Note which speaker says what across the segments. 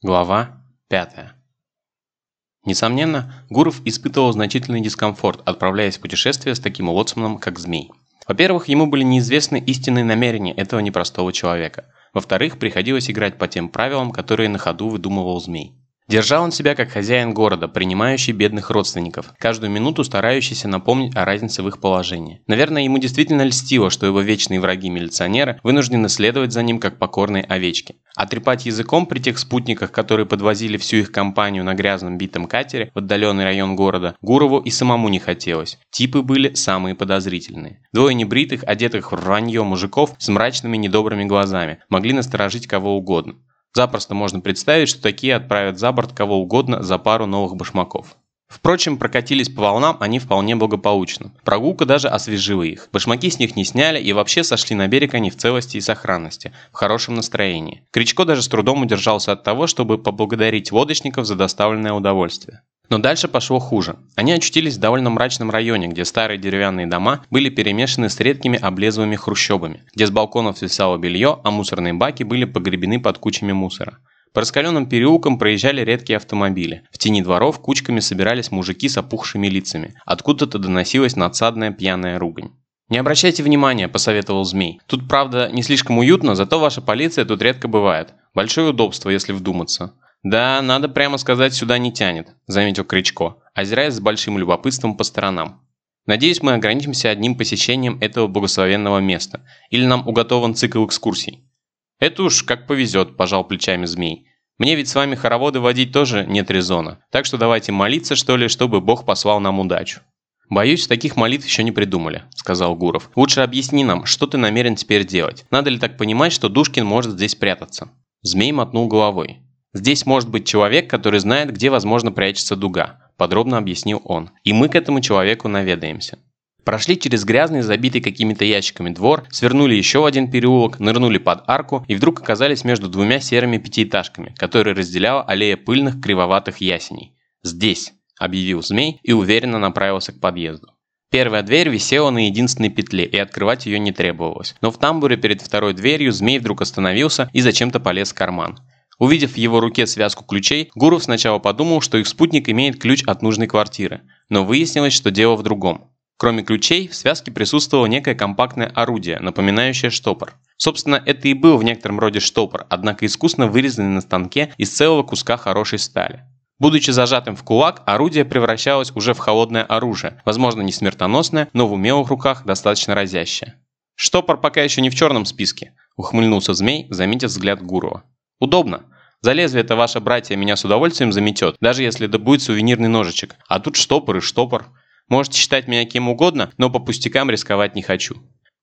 Speaker 1: Глава 5. Несомненно, Гуров испытывал значительный дискомфорт, отправляясь в путешествие с таким лоцманом, как Змей. Во-первых, ему были неизвестны истинные намерения этого непростого человека. Во-вторых, приходилось играть по тем правилам, которые на ходу выдумывал Змей. Держал он себя как хозяин города, принимающий бедных родственников, каждую минуту старающийся напомнить о разнице в их положении. Наверное, ему действительно льстило, что его вечные враги-милиционеры вынуждены следовать за ним как покорные овечки. А трепать языком при тех спутниках, которые подвозили всю их компанию на грязном битом катере в отдаленный район города, Гурову и самому не хотелось. Типы были самые подозрительные. Двое небритых, одетых в рванье мужиков с мрачными недобрыми глазами, могли насторожить кого угодно. Запросто можно представить, что такие отправят за борт кого угодно за пару новых башмаков. Впрочем, прокатились по волнам они вполне благополучно. Прогулка даже освежила их. Башмаки с них не сняли и вообще сошли на берег они в целости и сохранности, в хорошем настроении. Кричко даже с трудом удержался от того, чтобы поблагодарить лодочников за доставленное удовольствие. Но дальше пошло хуже. Они очутились в довольно мрачном районе, где старые деревянные дома были перемешаны с редкими облезлыми хрущобами, где с балконов свисало белье, а мусорные баки были погребены под кучами мусора. По раскаленным переулкам проезжали редкие автомобили. В тени дворов кучками собирались мужики с опухшими лицами. Откуда-то доносилась надсадная пьяная ругань. «Не обращайте внимания», – посоветовал Змей. «Тут, правда, не слишком уютно, зато ваша полиция тут редко бывает. Большое удобство, если вдуматься. «Да, надо прямо сказать, сюда не тянет», – заметил Кричко, озираясь с большим любопытством по сторонам. «Надеюсь, мы ограничимся одним посещением этого благословенного места, или нам уготован цикл экскурсий». «Это уж как повезет», – пожал плечами змей. «Мне ведь с вами хороводы водить тоже нет резона, так что давайте молиться, что ли, чтобы Бог послал нам удачу». «Боюсь, таких молитв еще не придумали», – сказал Гуров. «Лучше объясни нам, что ты намерен теперь делать. Надо ли так понимать, что Душкин может здесь прятаться?» Змей мотнул головой. Здесь может быть человек, который знает, где возможно прячется дуга, подробно объяснил он. И мы к этому человеку наведаемся. Прошли через грязный, забитый какими-то ящиками двор, свернули еще в один переулок, нырнули под арку и вдруг оказались между двумя серыми пятиэтажками, которые разделяла аллея пыльных кривоватых ясеней. «Здесь», – объявил змей и уверенно направился к подъезду. Первая дверь висела на единственной петле, и открывать ее не требовалось. Но в тамбуре перед второй дверью змей вдруг остановился и зачем-то полез в карман. Увидев в его руке связку ключей, Гуров сначала подумал, что их спутник имеет ключ от нужной квартиры, но выяснилось, что дело в другом. Кроме ключей, в связке присутствовало некое компактное орудие, напоминающее штопор. Собственно, это и был в некотором роде штопор, однако искусно вырезанный на станке из целого куска хорошей стали. Будучи зажатым в кулак, орудие превращалось уже в холодное оружие, возможно не смертоносное, но в умелых руках достаточно разящее. «Штопор пока еще не в черном списке», – ухмыльнулся змей, заметив взгляд Гурова. Удобно. За лезвие-то ваше братья меня с удовольствием заметет, даже если это сувенирный ножичек. А тут штопор и штопор. Можете считать меня кем угодно, но по пустякам рисковать не хочу».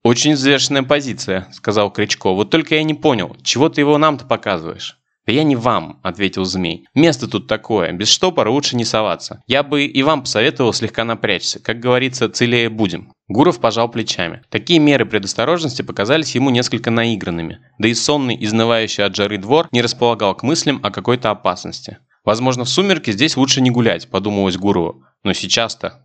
Speaker 1: «Очень взвешенная позиция», – сказал Кричко. «Вот только я не понял, чего ты его нам-то показываешь?» «Да я не вам», – ответил змей. «Место тут такое, без штопора лучше не соваться. Я бы и вам посоветовал слегка напрячься. Как говорится, целее будем». Гуров пожал плечами. Такие меры предосторожности показались ему несколько наигранными. Да и сонный, изнывающий от жары двор не располагал к мыслям о какой-то опасности. «Возможно, в сумерки здесь лучше не гулять», – подумалось Гурову. «Но сейчас-то...»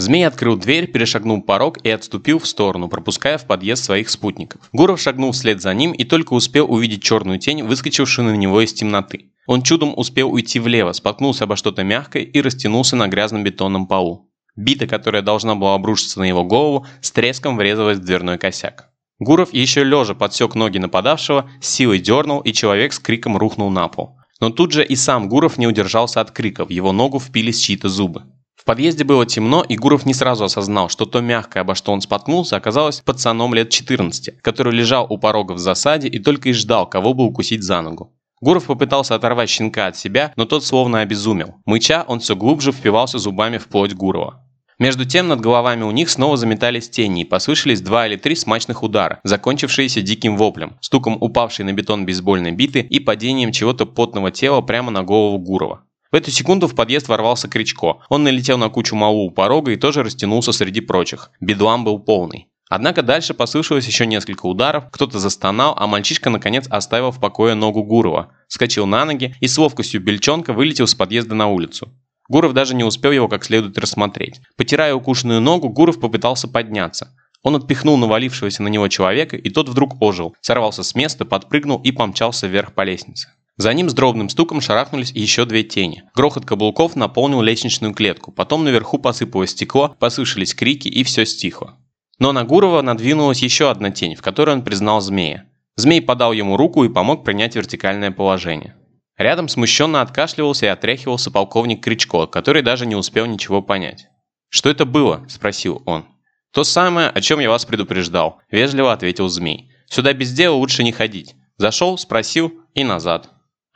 Speaker 1: Змей открыл дверь, перешагнул порог и отступил в сторону, пропуская в подъезд своих спутников. Гуров шагнул вслед за ним и только успел увидеть черную тень, выскочившую на него из темноты. Он чудом успел уйти влево, споткнулся обо что-то мягкое и растянулся на грязном бетонном полу. Бита, которая должна была обрушиться на его голову, с треском врезалась в дверной косяк. Гуров еще лежа подсек ноги нападавшего, силой дернул, и человек с криком рухнул на пол. Но тут же и сам Гуров не удержался от крика, в его ногу впились чьи-то зубы. В подъезде было темно, и Гуров не сразу осознал, что то мягкое, обо что он споткнулся, оказалось пацаном лет 14, который лежал у порога в засаде и только и ждал, кого бы укусить за ногу. Гуров попытался оторвать щенка от себя, но тот словно обезумел. Мыча, он все глубже впивался зубами в плоть Гурова. Между тем над головами у них снова заметались тени и послышались два или три смачных удара, закончившиеся диким воплем, стуком упавшей на бетон бейсбольной биты и падением чего-то потного тела прямо на голову Гурова. В эту секунду в подъезд ворвался Кричко. Он налетел на кучу малу у порога и тоже растянулся среди прочих. Бедлам был полный. Однако дальше послышалось еще несколько ударов, кто-то застонал, а мальчишка наконец оставил в покое ногу Гурова, скачал на ноги и с ловкостью бельчонка вылетел с подъезда на улицу. Гуров даже не успел его как следует рассмотреть. Потирая укушенную ногу, Гуров попытался подняться. Он отпихнул навалившегося на него человека, и тот вдруг ожил, сорвался с места, подпрыгнул и помчался вверх по лестнице. За ним с дробным стуком шарахнулись еще две тени. Грохот каблуков наполнил лестничную клетку, потом наверху посыпалось стекло, послышались крики и все стихло. Но на Гурова надвинулась еще одна тень, в которой он признал змея. Змей подал ему руку и помог принять вертикальное положение. Рядом смущенно откашливался и отряхивался полковник Кричко, который даже не успел ничего понять. «Что это было?» – спросил он. «То самое, о чем я вас предупреждал», – вежливо ответил змей. «Сюда без дела лучше не ходить. Зашел, спросил и назад».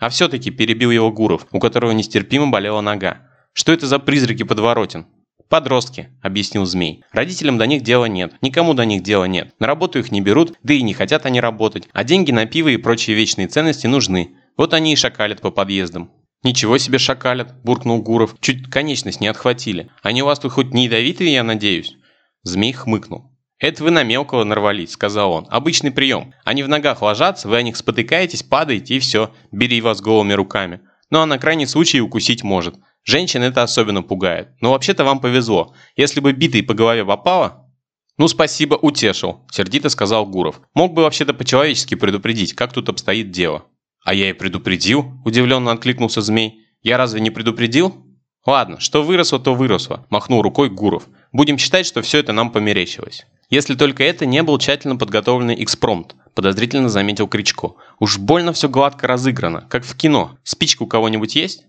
Speaker 1: А все-таки перебил его Гуров, у которого нестерпимо болела нога. «Что это за призраки подворотен?» «Подростки», – объяснил Змей. «Родителям до них дела нет, никому до них дела нет. На работу их не берут, да и не хотят они работать. А деньги на пиво и прочие вечные ценности нужны. Вот они и шакалят по подъездам». «Ничего себе шакалят», – буркнул Гуров. «Чуть конечность не отхватили. Они у вас тут хоть не ядовитые, я надеюсь?» Змей хмыкнул. «Это вы на мелкого нарвались», – сказал он. «Обычный прием. Они в ногах ложатся, вы о них спотыкаетесь, падаете и все. Бери вас голыми руками. Ну а на крайний случай укусить может. Женщин это особенно пугает. Но вообще-то вам повезло. Если бы битой по голове попало...» «Ну спасибо, утешил», – сердито сказал Гуров. «Мог бы вообще-то по-человечески предупредить, как тут обстоит дело». «А я и предупредил», – удивленно откликнулся змей. «Я разве не предупредил?» «Ладно, что выросло, то выросло», – махнул рукой Гуров. «Будем считать, что все это нам померещилось». «Если только это не был тщательно подготовленный экспромт», – подозрительно заметил Кричко. «Уж больно все гладко разыграно, как в кино. Спичка у кого-нибудь есть?»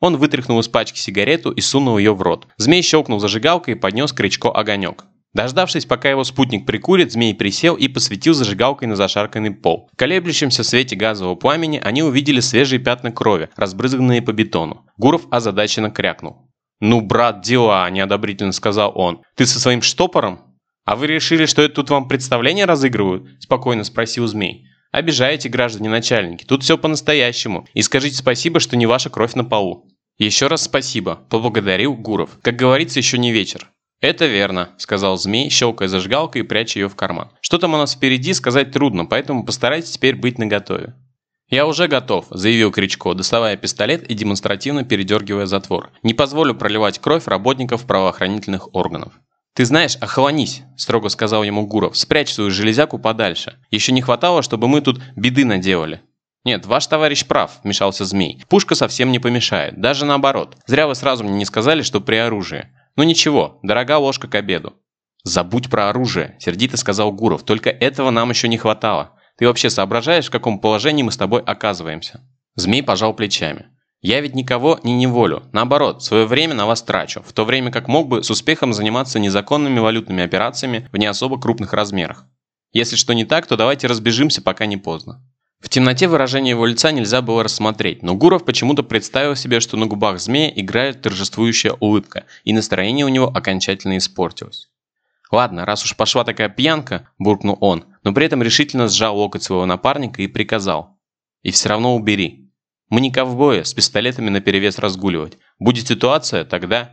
Speaker 1: Он вытряхнул из пачки сигарету и сунул ее в рот. Змей щелкнул зажигалкой и поднес Кричко огонек. Дождавшись, пока его спутник прикурит, змей присел и посветил зажигалкой на зашарканный пол. В колеблющемся свете газового пламени они увидели свежие пятна крови, разбрызганные по бетону. Гуров озадаченно крякнул. «Ну, брат, дела!» – неодобрительно сказал он. «Ты со своим штопором?» «А вы решили, что это тут вам представление разыгрывают?» – спокойно спросил змей. «Обижаете, граждане начальники, тут все по-настоящему. И скажите спасибо, что не ваша кровь на полу». «Еще раз спасибо», – поблагодарил Гуров. «Как говорится, еще не вечер». «Это верно», – сказал змей, щелкая зажигалкой и пряча ее в карман. «Что там у нас впереди, сказать трудно, поэтому постарайтесь теперь быть наготове». «Я уже готов», – заявил Кричко, доставая пистолет и демонстративно передергивая затвор. «Не позволю проливать кровь работников правоохранительных органов». «Ты знаешь, охолонись», – строго сказал ему Гуров. «Спрячь свою железяку подальше. Еще не хватало, чтобы мы тут беды наделали». «Нет, ваш товарищ прав», – вмешался Змей. «Пушка совсем не помешает. Даже наоборот. Зря вы сразу мне не сказали, что при оружии. Ну ничего, дорога ложка к обеду. Забудь про оружие, сердито сказал Гуров. Только этого нам еще не хватало. Ты вообще соображаешь, в каком положении мы с тобой оказываемся? Змей пожал плечами. Я ведь никого не неволю. Наоборот, свое время на вас трачу, в то время как мог бы с успехом заниматься незаконными валютными операциями в не особо крупных размерах. Если что не так, то давайте разбежимся, пока не поздно. В темноте выражение его лица нельзя было рассмотреть, но Гуров почему-то представил себе, что на губах змея играет торжествующая улыбка, и настроение у него окончательно испортилось. «Ладно, раз уж пошла такая пьянка», – буркнул он, но при этом решительно сжал локоть своего напарника и приказал. «И все равно убери. Мы не ковбои, с пистолетами наперевес разгуливать. Будет ситуация, тогда...»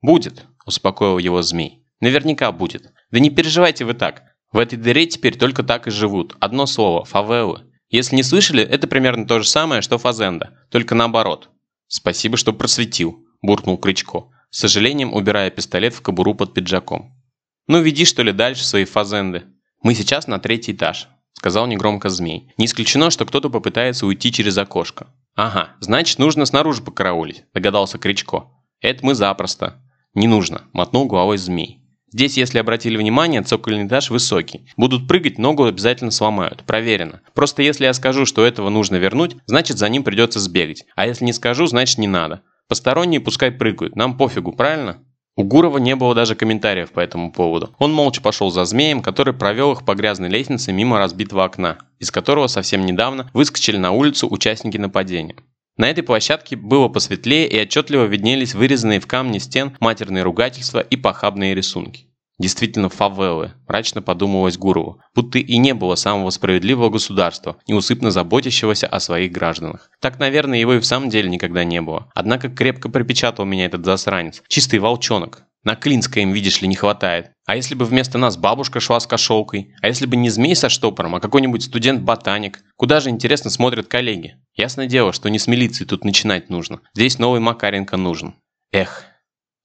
Speaker 1: «Будет», – успокоил его змей. «Наверняка будет. Да не переживайте вы так. В этой дыре теперь только так и живут. Одно слово – фавелы. Если не слышали, это примерно то же самое, что фазенда, только наоборот. Спасибо, что просветил, буркнул Кричко, с сожалением убирая пистолет в кобуру под пиджаком. Ну веди что ли дальше свои фазенды. Мы сейчас на третий этаж, сказал негромко змей. Не исключено, что кто-то попытается уйти через окошко. Ага, значит нужно снаружи покараулить, догадался Кричко. Это мы запросто. Не нужно, мотнул головой змей. Здесь, если обратили внимание, цокольный этаж высокий. Будут прыгать, ногу обязательно сломают. Проверено. Просто если я скажу, что этого нужно вернуть, значит за ним придется сбегать. А если не скажу, значит не надо. Посторонние пускай прыгают, нам пофигу, правильно? У Гурова не было даже комментариев по этому поводу. Он молча пошел за змеем, который провел их по грязной лестнице мимо разбитого окна, из которого совсем недавно выскочили на улицу участники нападения. На этой площадке было посветлее и отчетливо виднелись вырезанные в камне стен матерные ругательства и похабные рисунки. Действительно фавелы, мрачно подумалось Гурову, будто и не было самого справедливого государства, неусыпно заботящегося о своих гражданах. Так, наверное, его и в самом деле никогда не было. Однако крепко припечатал меня этот засранец. Чистый волчонок. На Клинское им, видишь ли, не хватает. А если бы вместо нас бабушка шла с кошелкой? А если бы не змей со штопором, а какой-нибудь студент-ботаник? Куда же, интересно, смотрят коллеги? Ясное дело, что не с милиции тут начинать нужно. Здесь новый Макаренко нужен. Эх.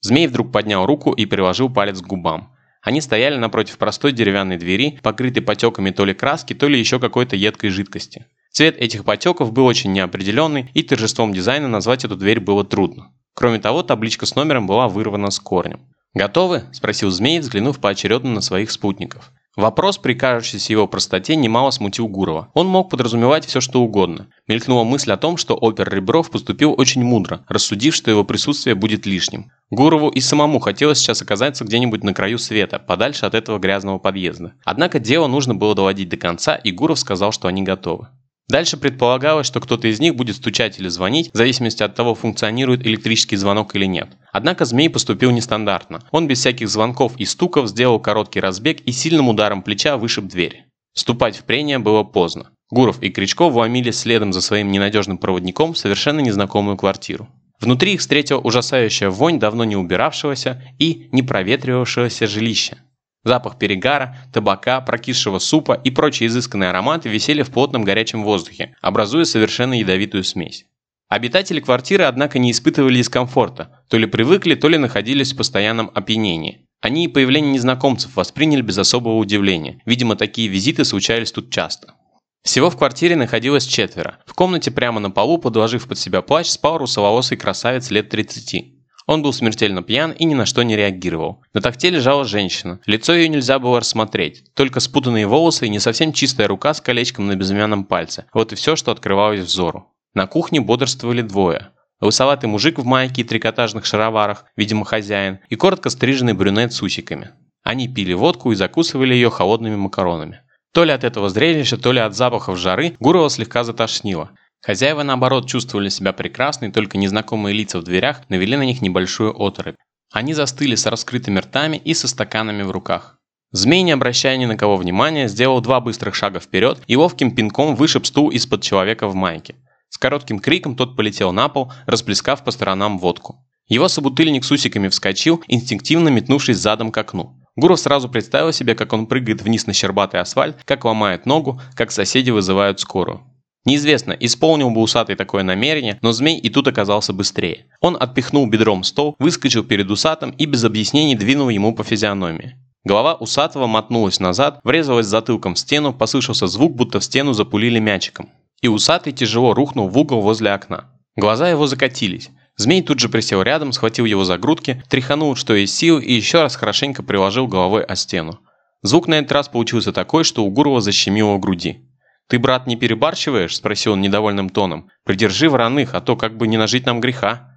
Speaker 1: Змей вдруг поднял руку и приложил палец к губам. Они стояли напротив простой деревянной двери, покрытой потеками то ли краски, то ли еще какой-то едкой жидкости. Цвет этих потеков был очень неопределенный, и торжеством дизайна назвать эту дверь было трудно. Кроме того, табличка с номером была вырвана с корнем. «Готовы?» – спросил змей, взглянув поочередно на своих спутников. Вопрос, при кажущейся его простоте, немало смутил Гурова. Он мог подразумевать все, что угодно. Мелькнула мысль о том, что опер Ребров поступил очень мудро, рассудив, что его присутствие будет лишним. Гурову и самому хотелось сейчас оказаться где-нибудь на краю света, подальше от этого грязного подъезда. Однако дело нужно было доводить до конца, и Гуров сказал, что они готовы. Дальше предполагалось, что кто-то из них будет стучать или звонить, в зависимости от того, функционирует электрический звонок или нет. Однако Змей поступил нестандартно. Он без всяких звонков и стуков сделал короткий разбег и сильным ударом плеча вышиб дверь. Вступать в прение было поздно. Гуров и Кричко вломились следом за своим ненадежным проводником в совершенно незнакомую квартиру. Внутри их встретила ужасающая вонь давно не убиравшегося и не проветривавшегося жилища. Запах перегара, табака, прокисшего супа и прочие изысканные ароматы висели в плотном горячем воздухе, образуя совершенно ядовитую смесь. Обитатели квартиры, однако, не испытывали дискомфорта, то ли привыкли, то ли находились в постоянном опьянении. Они и появление незнакомцев восприняли без особого удивления. Видимо, такие визиты случались тут часто. Всего в квартире находилось четверо. В комнате прямо на полу, подложив под себя плащ, спал русоволосый красавец лет 30. Он был смертельно пьян и ни на что не реагировал. На такте лежала женщина. Лицо ее нельзя было рассмотреть. Только спутанные волосы и не совсем чистая рука с колечком на безымянном пальце. Вот и все, что открывалось взору. На кухне бодрствовали двое. Лысоватый мужик в майке и трикотажных шароварах, видимо хозяин, и коротко стриженный брюнет с усиками. Они пили водку и закусывали ее холодными макаронами. То ли от этого зрелища, то ли от запахов жары Гурова слегка затошнило. Хозяева, наоборот, чувствовали себя прекрасно, и только незнакомые лица в дверях навели на них небольшую оторопь. Они застыли с раскрытыми ртами и со стаканами в руках. Змей, не обращая ни на кого внимания, сделал два быстрых шага вперед и ловким пинком вышиб стул из-под человека в майке. С коротким криком тот полетел на пол, расплескав по сторонам водку. Его собутыльник с усиками вскочил, инстинктивно метнувшись задом к окну. Гуров сразу представил себе, как он прыгает вниз на щербатый асфальт, как ломает ногу, как соседи вызывают скорую. Неизвестно, исполнил бы усатый такое намерение, но змей и тут оказался быстрее. Он отпихнул бедром стол, выскочил перед усатым и без объяснений двинул ему по физиономии. Голова усатого мотнулась назад, врезалась затылком в стену, послышался звук, будто в стену запулили мячиком. И усатый тяжело рухнул в угол возле окна. Глаза его закатились. Змей тут же присел рядом, схватил его за грудки, тряханул, что есть сил, и еще раз хорошенько приложил головой о стену. Звук на этот раз получился такой, что у Гурова защемило груди. «Ты, брат, не перебарщиваешь?» – спросил он недовольным тоном. «Придержи вороных, а то как бы не нажить нам греха».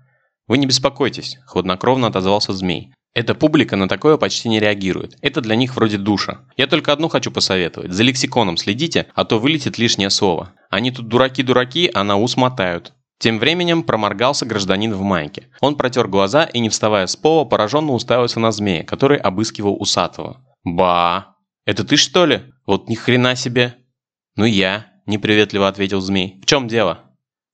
Speaker 1: «Вы не беспокойтесь», – хладнокровно отозвался змей. «Эта публика на такое почти не реагирует. Это для них вроде душа. Я только одну хочу посоветовать. За лексиконом следите, а то вылетит лишнее слово. Они тут дураки-дураки, а на ус мотают». Тем временем проморгался гражданин в майке. Он протер глаза и, не вставая с пола, пораженно уставился на змея, который обыскивал усатого. «Ба! Это ты что ли? Вот ни хрена себе!» «Ну я», – неприветливо ответил змей. «В чем дело?»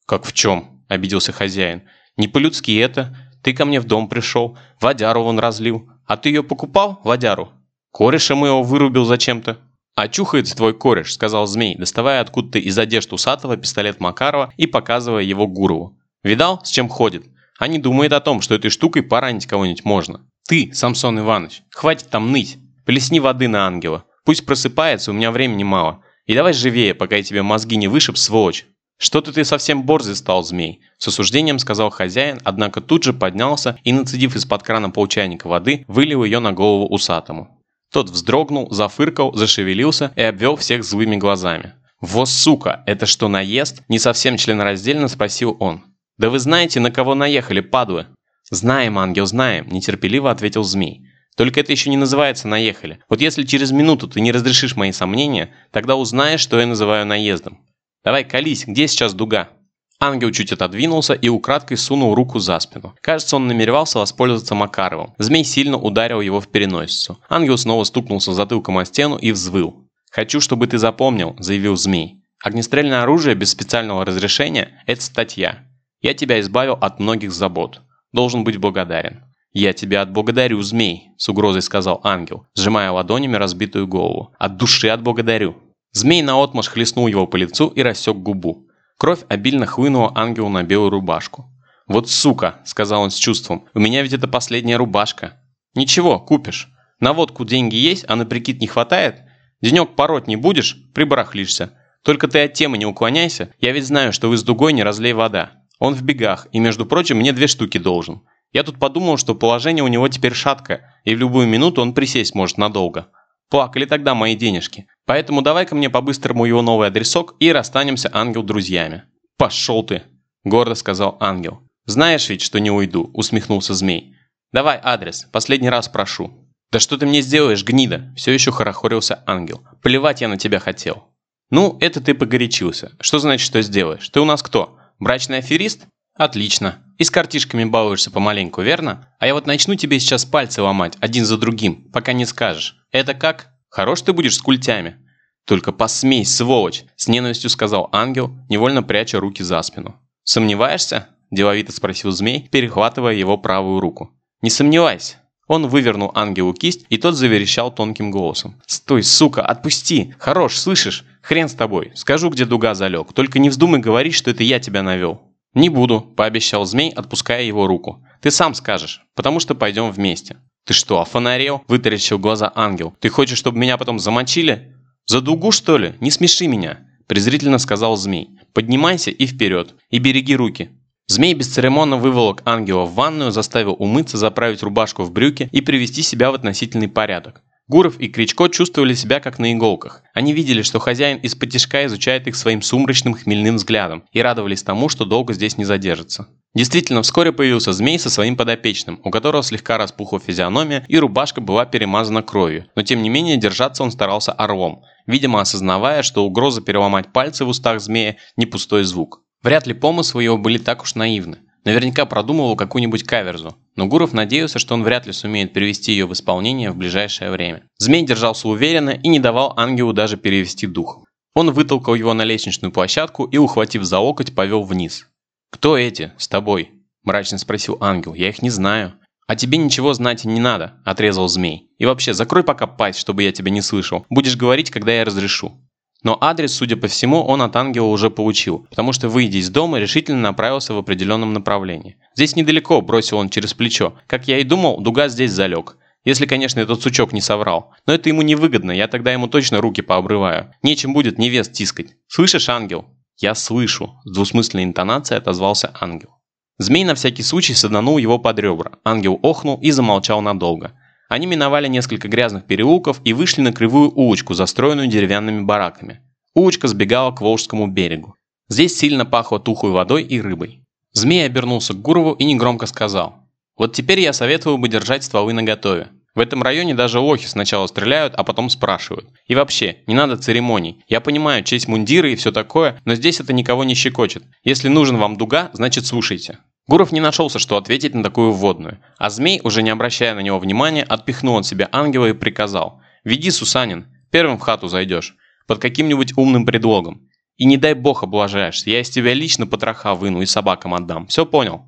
Speaker 1: «Как в чем?» – обиделся хозяин. «Не по-людски это. Ты ко мне в дом пришел, водяру вон разлил. А ты ее покупал, водяру?» «Кореша моего вырубил зачем-то». «Очухается твой кореш», – сказал змей, доставая откуда-то из одежды усатого пистолет Макарова и показывая его Гурову. «Видал, с чем ходит? А не думает о том, что этой штукой поранить кого-нибудь можно. Ты, Самсон Иванович, хватит там ныть. Плесни воды на ангела. Пусть просыпается, у меня времени мало. И давай живее, пока я тебе мозги не вышиб, сволочь. Что-то ты совсем борзый стал, змей, с осуждением сказал хозяин, однако тут же поднялся и, нацедив из-под крана полчайника воды, вылил ее на голову усатому. Тот вздрогнул, зафыркал, зашевелился и обвел всех злыми глазами. «Во, сука, это что, наезд?» – не совсем членораздельно спросил он. «Да вы знаете, на кого наехали, падлы?» «Знаем, ангел, знаем», – нетерпеливо ответил змей. Только это еще не называется наехали. Вот если через минуту ты не разрешишь мои сомнения, тогда узнаешь, что я называю наездом. Давай, колись, где сейчас дуга?» Ангел чуть отодвинулся и украдкой сунул руку за спину. Кажется, он намеревался воспользоваться Макаровым. Змей сильно ударил его в переносицу. Ангел снова стукнулся затылком о стену и взвыл. «Хочу, чтобы ты запомнил», – заявил Змей. «Огнестрельное оружие без специального разрешения – это статья. Я тебя избавил от многих забот. Должен быть благодарен». «Я тебя отблагодарю, змей», – с угрозой сказал ангел, сжимая ладонями разбитую голову. «От души отблагодарю». Змей наотмашь хлестнул его по лицу и рассек губу. Кровь обильно хлынула ангелу на белую рубашку. «Вот сука», – сказал он с чувством, – «у меня ведь это последняя рубашка». «Ничего, купишь. На водку деньги есть, а на прикид не хватает? Денек пороть не будешь, прибарахлишься. Только ты от темы не уклоняйся, я ведь знаю, что вы с Дугой не разлей вода. Он в бегах, и, между прочим, мне две штуки должен. Я тут подумал, что положение у него теперь шаткое, и в любую минуту он присесть может надолго. Плакали тогда мои денежки. Поэтому давай-ка мне по-быстрому его новый адресок и расстанемся, ангел, друзьями». «Пошел ты!» – гордо сказал ангел. «Знаешь ведь, что не уйду», – усмехнулся змей. «Давай адрес, последний раз прошу». «Да что ты мне сделаешь, гнида?» – все еще хорохорился ангел. «Плевать я на тебя хотел». «Ну, это ты погорячился. Что значит, что сделаешь? Ты у нас кто? Брачный аферист?» «Отлично. И с картишками балуешься помаленьку, верно? А я вот начну тебе сейчас пальцы ломать, один за другим, пока не скажешь. Это как? Хорош ты будешь с культями?» «Только посмей, сволочь!» – с ненавистью сказал ангел, невольно пряча руки за спину. «Сомневаешься?» – деловито спросил змей, перехватывая его правую руку. «Не сомневайся!» Он вывернул ангелу кисть, и тот заверещал тонким голосом. «Стой, сука, отпусти! Хорош, слышишь? Хрен с тобой. Скажу, где дуга залег. Только не вздумай говорить, что это я тебя навел». «Не буду», – пообещал змей, отпуская его руку. «Ты сам скажешь, потому что пойдем вместе». «Ты что, офонарел?» – вытаращил глаза ангел. «Ты хочешь, чтобы меня потом замочили?» «За дугу, что ли? Не смеши меня!» – презрительно сказал змей. «Поднимайся и вперед. И береги руки. Змей бесцеремонно выволок ангела в ванную, заставил умыться, заправить рубашку в брюки и привести себя в относительный порядок. Гуров и Кричко чувствовали себя как на иголках. Они видели, что хозяин из-под изучает их своим сумрачным хмельным взглядом и радовались тому, что долго здесь не задержится. Действительно, вскоре появился змей со своим подопечным, у которого слегка распухла физиономия и рубашка была перемазана кровью, но тем не менее держаться он старался орлом, видимо осознавая, что угроза переломать пальцы в устах змея не пустой звук. Вряд ли помыслы его были так уж наивны. Наверняка продумывал какую-нибудь каверзу, но Гуров надеялся, что он вряд ли сумеет перевести ее в исполнение в ближайшее время. Змей держался уверенно и не давал ангелу даже перевести дух. Он вытолкал его на лестничную площадку и, ухватив за локоть, повел вниз. «Кто эти? С тобой?» – мрачно спросил ангел. «Я их не знаю». «А тебе ничего знать не надо», – отрезал змей. «И вообще, закрой пока пасть, чтобы я тебя не слышал. Будешь говорить, когда я разрешу». Но адрес, судя по всему, он от ангела уже получил, потому что, выйдя из дома, решительно направился в определенном направлении. «Здесь недалеко», – бросил он через плечо. «Как я и думал, дуга здесь залег. Если, конечно, этот сучок не соврал. Но это ему невыгодно, я тогда ему точно руки пообрываю. Нечем будет невест тискать. Слышишь, ангел?» «Я слышу», – с двусмысленной интонацией отозвался ангел. Змей на всякий случай саданул его под ребра. Ангел охнул и замолчал надолго. Они миновали несколько грязных переулков и вышли на кривую улочку, застроенную деревянными бараками. Улочка сбегала к Волжскому берегу. Здесь сильно пахло тухлой водой и рыбой. Змей обернулся к Гурову и негромко сказал. «Вот теперь я советую бы держать стволы наготове. В этом районе даже лохи сначала стреляют, а потом спрашивают. И вообще, не надо церемоний. Я понимаю, честь мундиры и все такое, но здесь это никого не щекочет. Если нужен вам дуга, значит слушайте». Гуров не нашелся, что ответить на такую вводную, а змей, уже не обращая на него внимания, отпихнул от себя ангела и приказал «Веди, Сусанин, первым в хату зайдешь, под каким-нибудь умным предлогом. И не дай бог облажаешься, я из тебя лично потроха выну и собакам отдам, все понял?»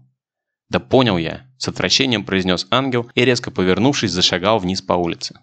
Speaker 1: «Да понял я», – с отвращением произнес ангел и, резко повернувшись, зашагал вниз по улице.